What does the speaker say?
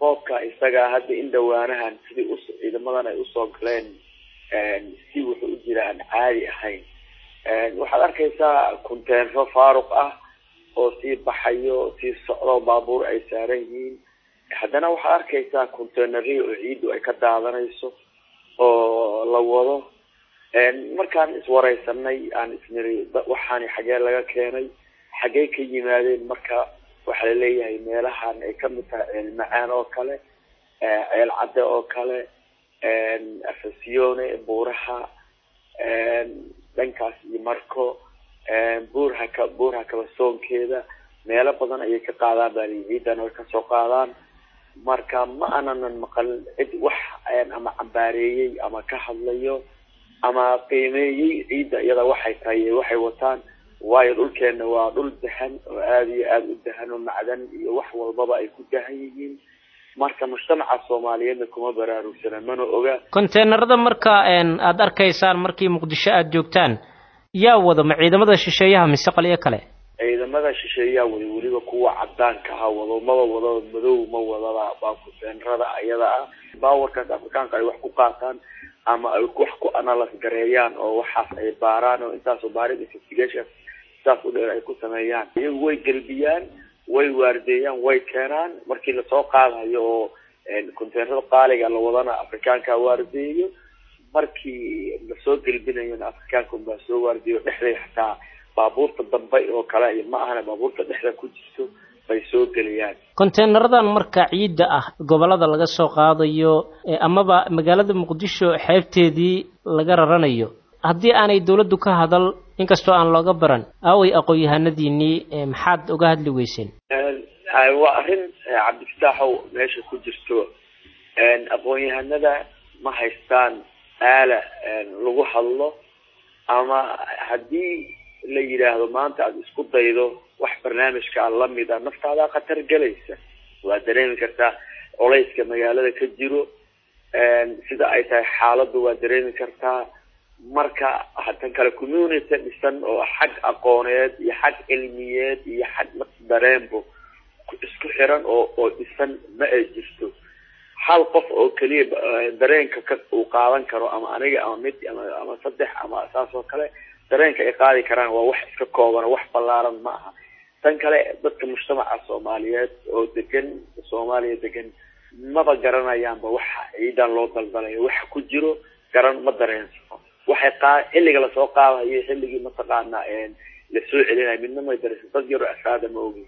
boobka isaga hadda in dhawaanahan sidii us ciidamadan ay u soo galeen si wuxuu u jira aan caadi ahayn. Waxaad arkaysaa kunteenro faaruq ah oo sii baxayo sii socdo baabuur ay saaran yihiin. Haddana waxaad arkaysaa containerii oo ciiddu ay ka daadanayso oo la wado. Markaan iswareysanay aan isniri waxaani xagee laga keenay xagee ka yimaadeen marka waxaa la leeyahay meelahan ay ka mid tahay ceel macaan oo kale ceel cadde oo kale afasione buuraha dhankaas iyo marko buurhaka buurha kabasoonkeeda. Meelo badan ayay ka qaadaan bali ciidan way ka soo qaadaan. Marka ma ananan maqal cid wax ama cambaareeyey ama ka hadlayo ama qiimeeyey ciidda iyada waxay tahay waxay wataan waayo dhulkeena waa dhul dahan oo aada iyo aada u dahan oo macdan iyo wax walbaba ay ku dahan yihiin. Marka mujtamaca soomaaliyeedna kuma baraarugsana mana oga. Konteenarada marka aada arkaysaan markii muqdisho aada joogtaan yaa wada ma ciidamada shisheeyaha mise qaliyo kale? Ciidamada shisheeyaa wada weliba kuwa cadaanka ha wado maba wado madow ma wadaba baa konteenarada ayada ah. Baawarkaas afrikaanka ay wax ku qaataan ama ay wax ku analyse gareeyaan oo waxaas ay baaraan oo intaasoo baarid investigation saas u dheer ay ku sameeyaan. Iyagu way gelbiyaan way waardeeyaan way keenaan. Markii la soo qaadayo oo conteenarada qaaliga la wadana afrikaanka waardeeyo. Markii la soo gelbinayona afrikaanka unbaa soo waardeeyo dhexday xataa. Baabuurta dambe oo kale ma ahana baabuurta dhexda ku jirto bay soo geliyaan. Konteenaradan marka ciidda ah gobollada laga soo qaadayo amaba magaalada muqdisho xeebteedii laga raranayo. Haddii aanay dawladdu ka hadal inkastoo aan looga baran aaway aqoon-yahanadiinii maxaad uga hadli weyseen waa arrin cabdifataaxow meesha ku jirto. Aqoon-yahanada ma haystaan aala lagu hadlo ama haddii la yidhaahdo maanta aada isku daydo wax barnaamijkaa la mid a naftaadaa khatar gelaysa. Waa dareemi kartaa colayska magaalada ka jiro. Sida ay tahay xaaladdu waa dareemi kartaa marka tan kale community dhisan oo xag aqooneed iyo xag cilmiyeed iyo xag dareenbo isku xiran oo oo dhisan ma ay jirto. Hal qof oo keliya dareenka ka uu qaadan karo ama aniga ama mid ama ama saddex ama saas oo kale dareenka ay qaadi karaan waa wax iska kooban wax ballaaran ma aha. Tan kale dadka mujtamaca soomaaliyeed oo degan soomaaliya degan maba garanayaanba waxa ciidan loo daldalayo waxa ku jiro garan ma dareensano waxay xilliga la soo qaadayo xilligii mataqaana la soo celinayo midna may dareensan dad yaroo asaada ma ogi